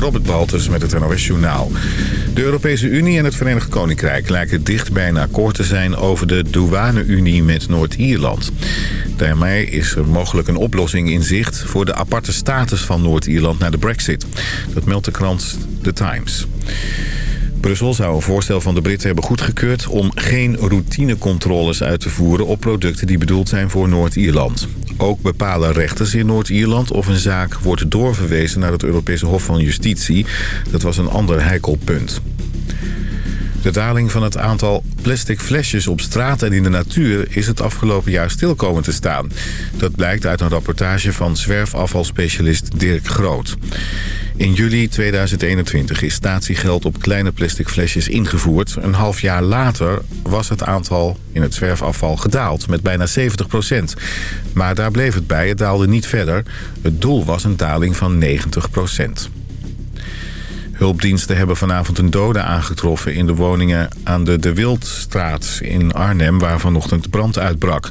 Robert Baltus met het NOS Journaal. De Europese Unie en het Verenigd Koninkrijk lijken dicht bij een akkoord te zijn... over de douane-Unie met Noord-Ierland. Daarmee is er mogelijk een oplossing in zicht... voor de aparte status van Noord-Ierland na de brexit. Dat meldt de krant The Times. Brussel zou een voorstel van de Britten hebben goedgekeurd... om geen routinecontroles uit te voeren op producten die bedoeld zijn voor Noord-Ierland. Ook bepalen rechters in Noord-Ierland of een zaak wordt doorverwezen naar het Europese Hof van Justitie. Dat was een ander heikel punt. De daling van het aantal plastic flesjes op straat en in de natuur is het afgelopen jaar stil komen te staan. Dat blijkt uit een rapportage van zwerfafvalspecialist Dirk Groot. In juli 2021 is statiegeld op kleine plastic flesjes ingevoerd. Een half jaar later was het aantal in het zwerfafval gedaald met bijna 70 procent. Maar daar bleef het bij, het daalde niet verder. Het doel was een daling van 90 procent. Hulpdiensten hebben vanavond een dode aangetroffen in de woningen aan de De Wildstraat in Arnhem... waar vanochtend brand uitbrak.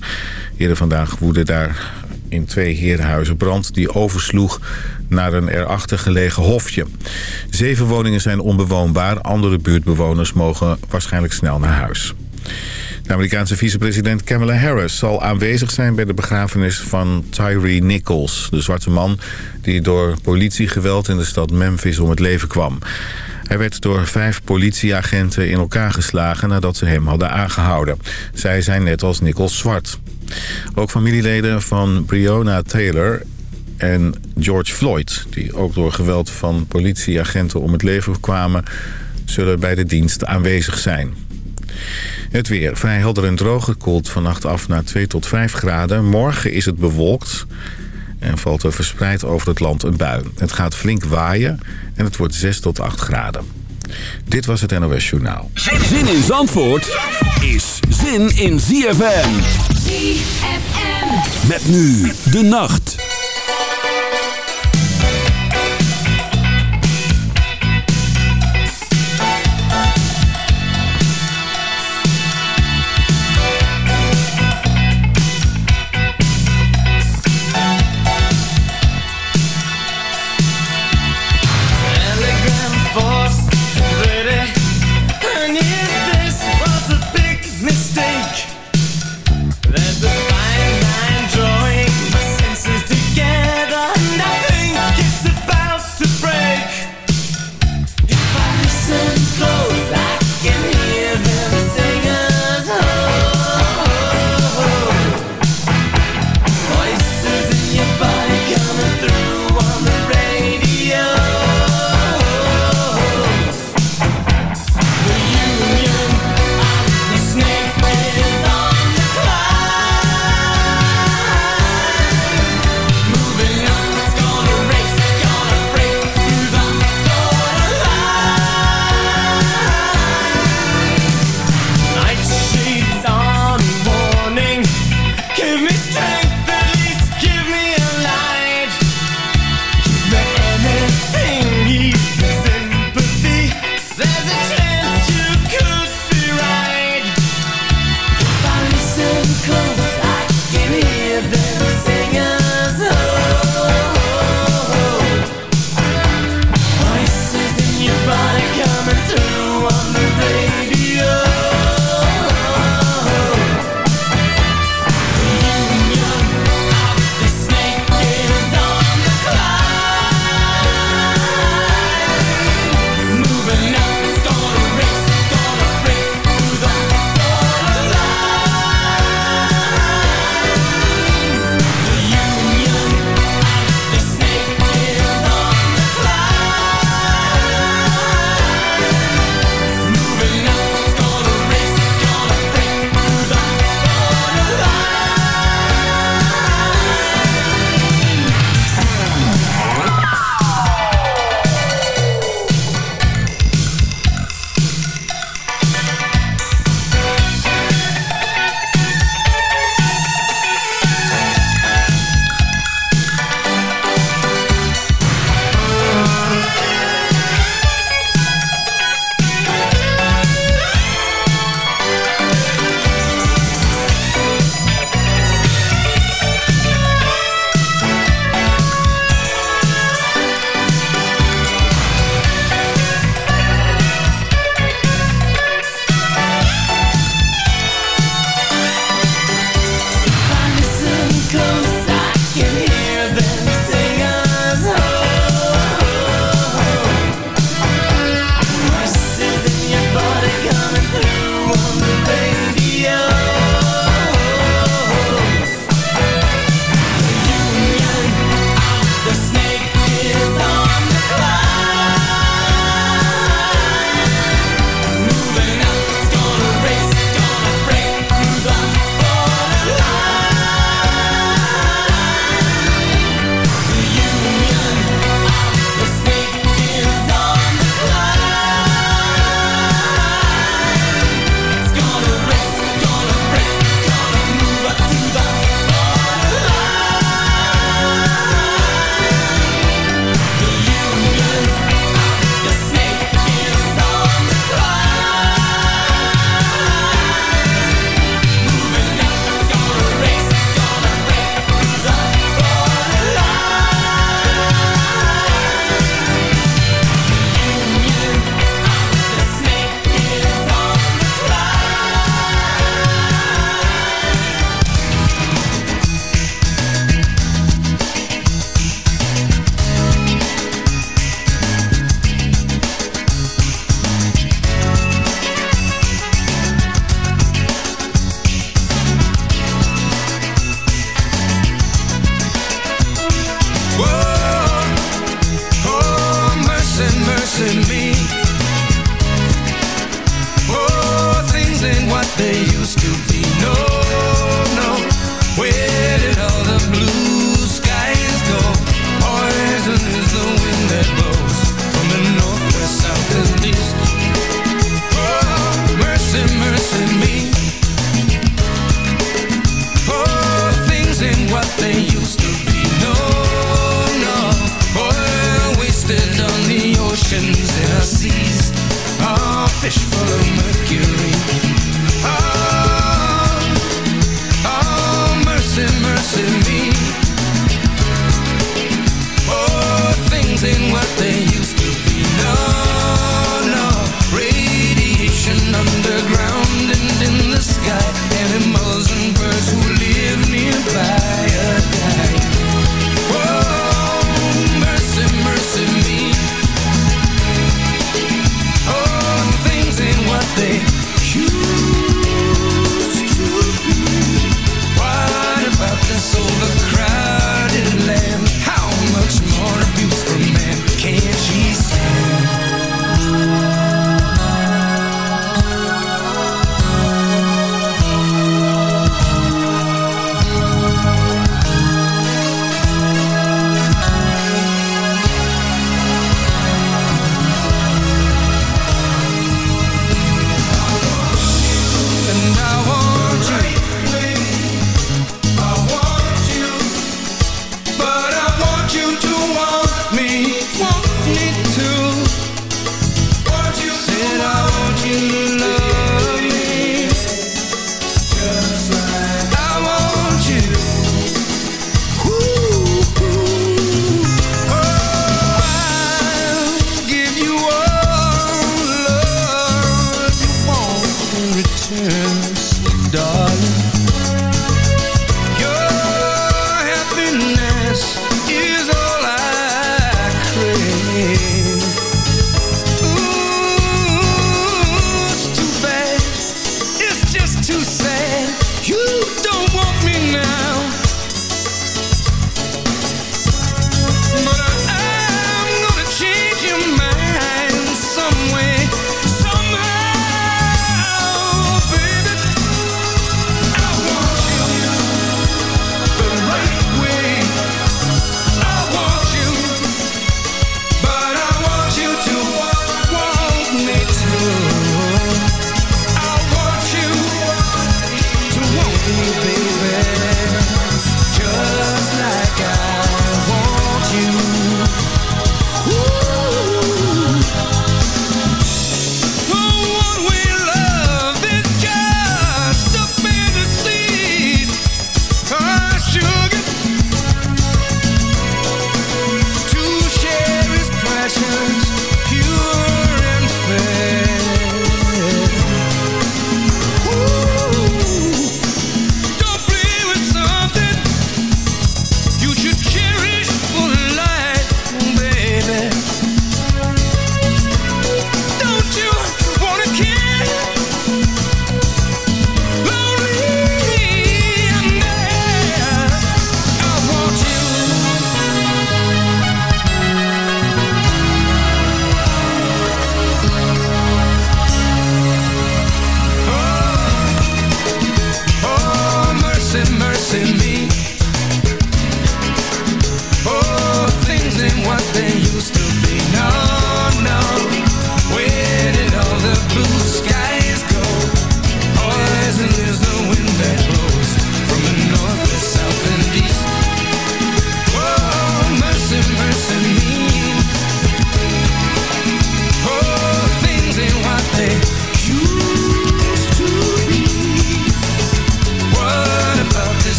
Eerder vandaag woedde daar in twee herenhuizen brand die oversloeg naar een erachter gelegen hofje. Zeven woningen zijn onbewoonbaar. Andere buurtbewoners mogen waarschijnlijk snel naar huis. De Amerikaanse vicepresident Kamala Harris zal aanwezig zijn bij de begrafenis van Tyree Nichols. De zwarte man die door politiegeweld in de stad Memphis om het leven kwam. Hij werd door vijf politieagenten in elkaar geslagen nadat ze hem hadden aangehouden. Zij zijn net als Nichols zwart. Ook familieleden van Breonna Taylor en George Floyd... die ook door geweld van politieagenten om het leven kwamen... zullen bij de dienst aanwezig zijn. Het weer vrij helder en droog gekoeld vannacht af naar 2 tot 5 graden. Morgen is het bewolkt en valt er verspreid over het land een bui. Het gaat flink waaien en het wordt 6 tot 8 graden. Dit was het NOS Journaal. Zin in Zandvoort is zin in ZFM. ZFM. Met nu de nacht.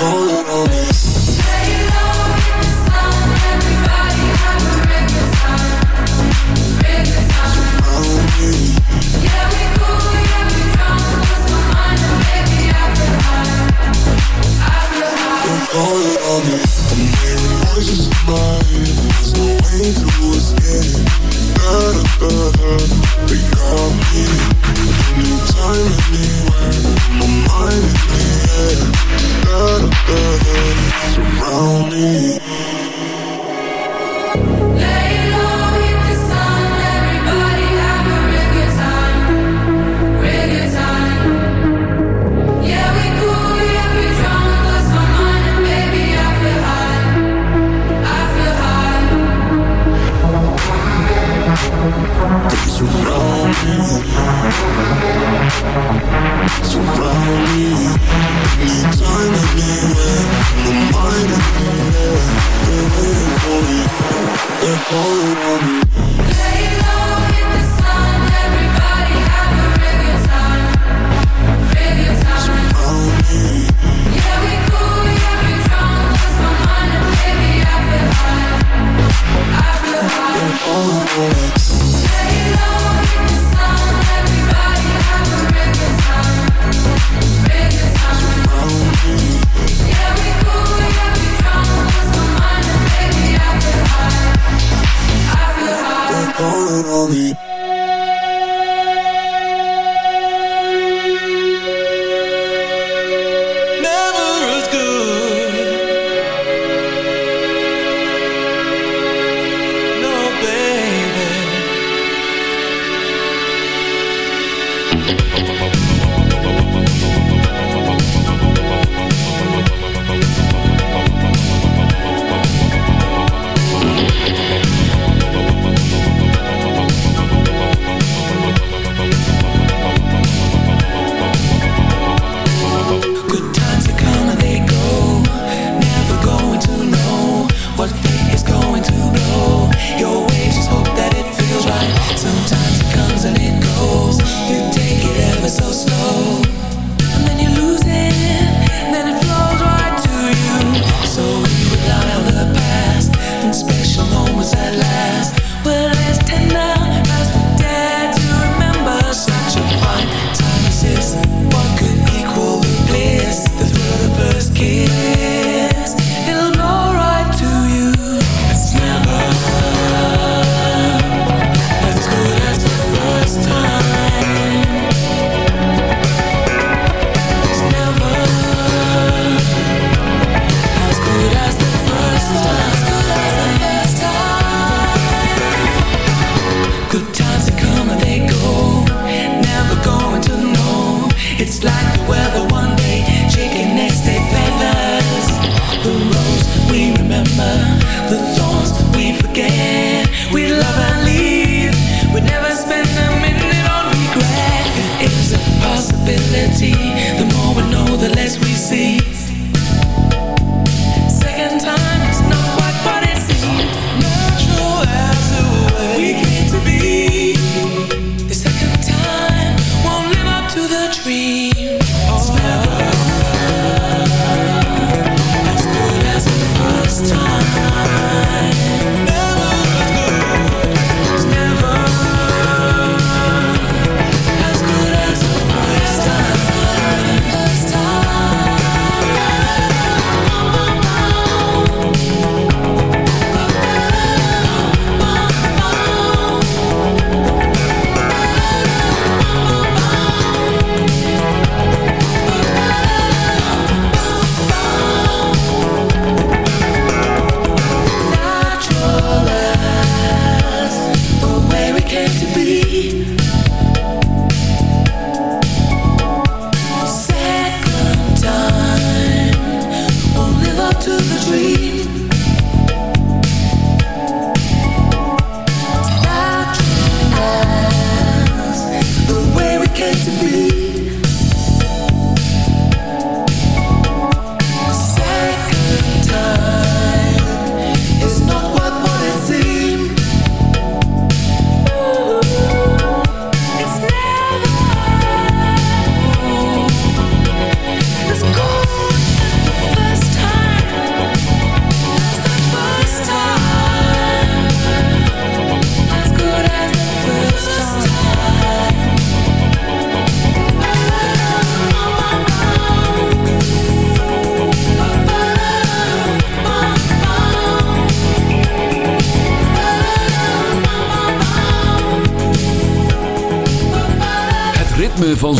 hold on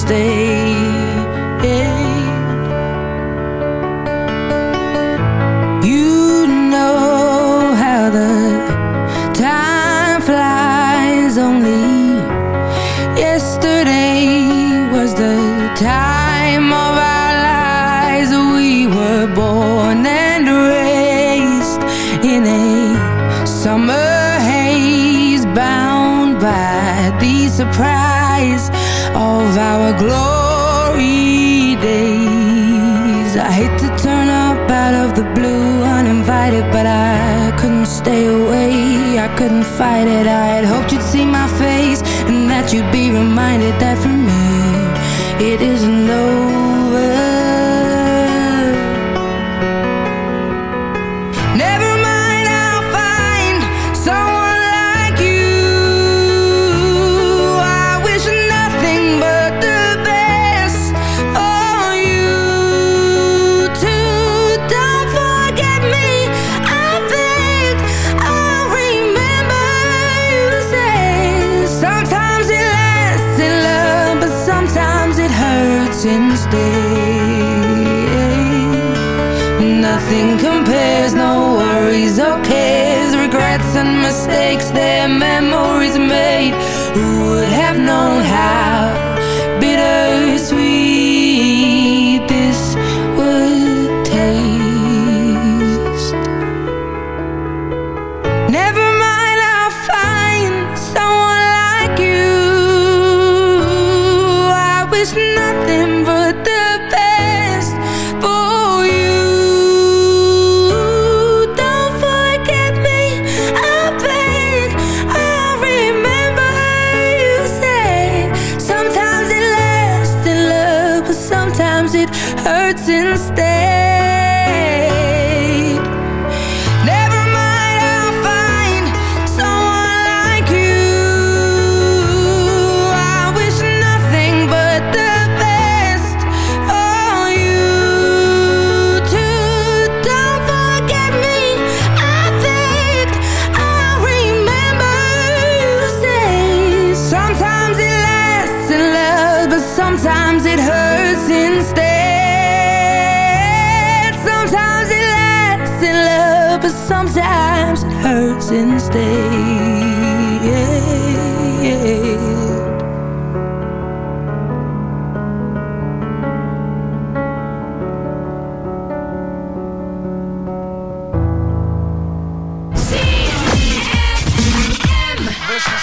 stay glory days. I hate to turn up out of the blue uninvited, but I couldn't stay away. I couldn't fight it. I mistakes, their memories.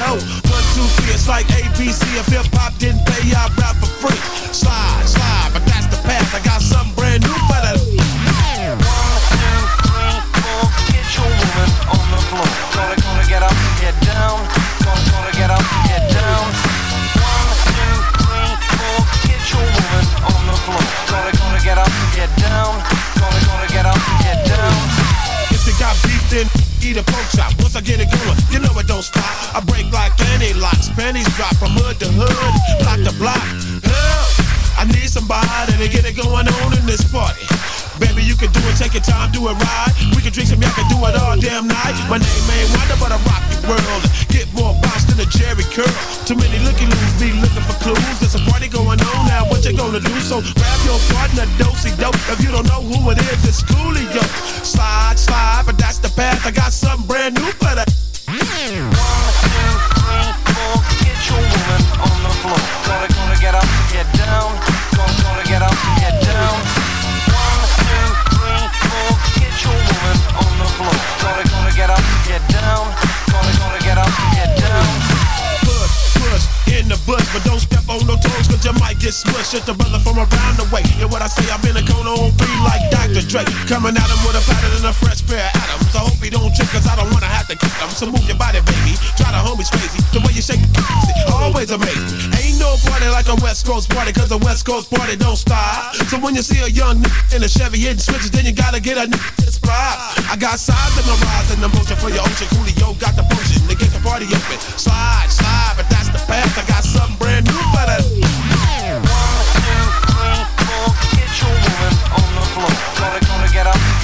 know. One, two, three, it's like ABC. If hip hop didn't pay, I'd rap for free. Slide, slide, but that's the path. I got something from hood to hood, block to block. Help! I need somebody to get it going on in this party. Baby, you can do it, take your time, do it right. We can drink some, y'all can do it all damn night. My name ain't Wonder, but I rock the world. Get more bounce than a Jerry curl. Too many looky loos be looking for clues. There's a party going on now, what you gonna do? So grab your partner, dosey dope. If you don't know who it is, it's Coolio. Slide, say, I'm in a cone on three like Dr. Dre. Coming at him with a pattern and a fresh pair of atoms. I hope he don't trip, cause I don't wanna have to kick him. So move your body, baby. Try the homies crazy. The way you shake it, always amazing. Ain't no party like a West Coast party, cause a West Coast party don't stop. So when you see a young in a Chevy hitting switches, then you gotta get a inspired. I got size in my rise and emotion for your ocean. Coolio got the potion to get the party open. Slide, slide, but that's the path. I got something brand new for that.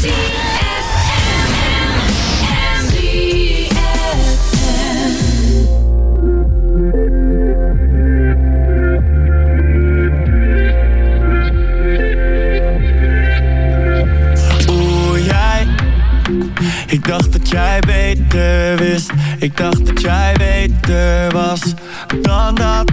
Oeh, jij. Ik dacht dat jij beter wist. Ik dacht dat jij beter was dan dat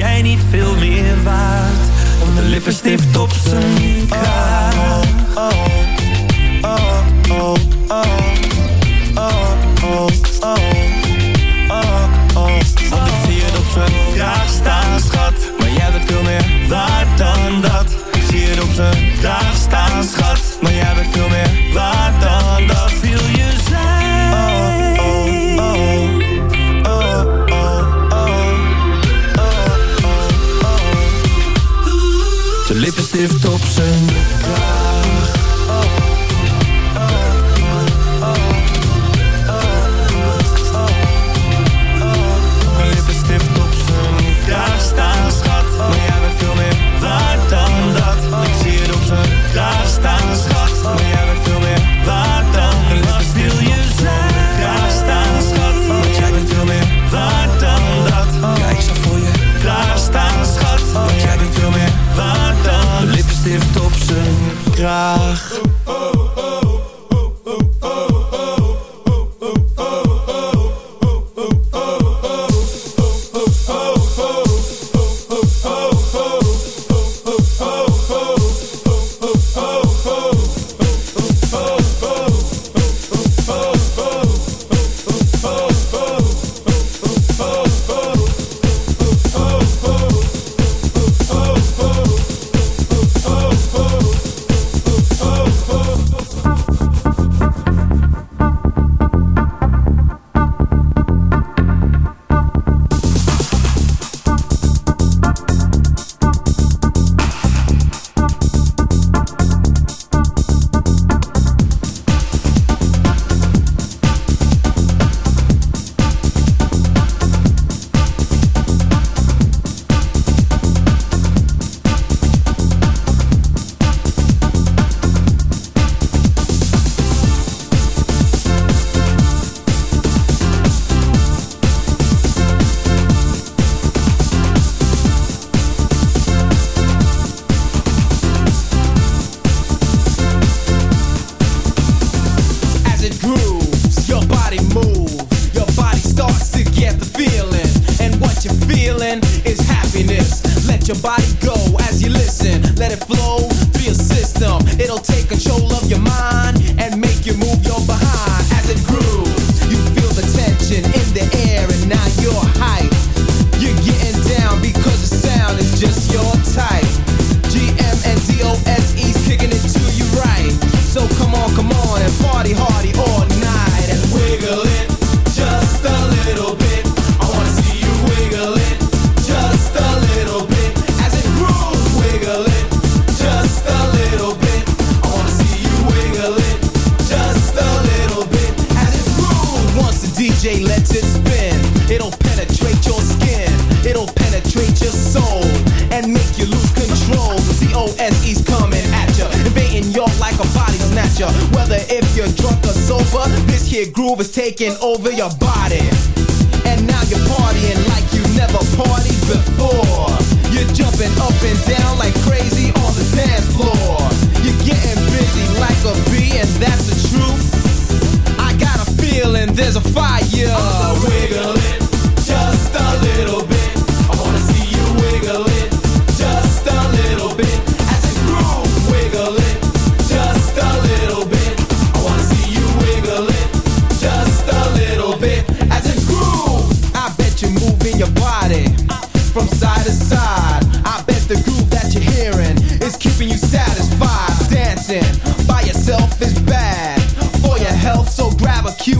jij niet veel meer waard? Dan de lippenstift op zijn kaart.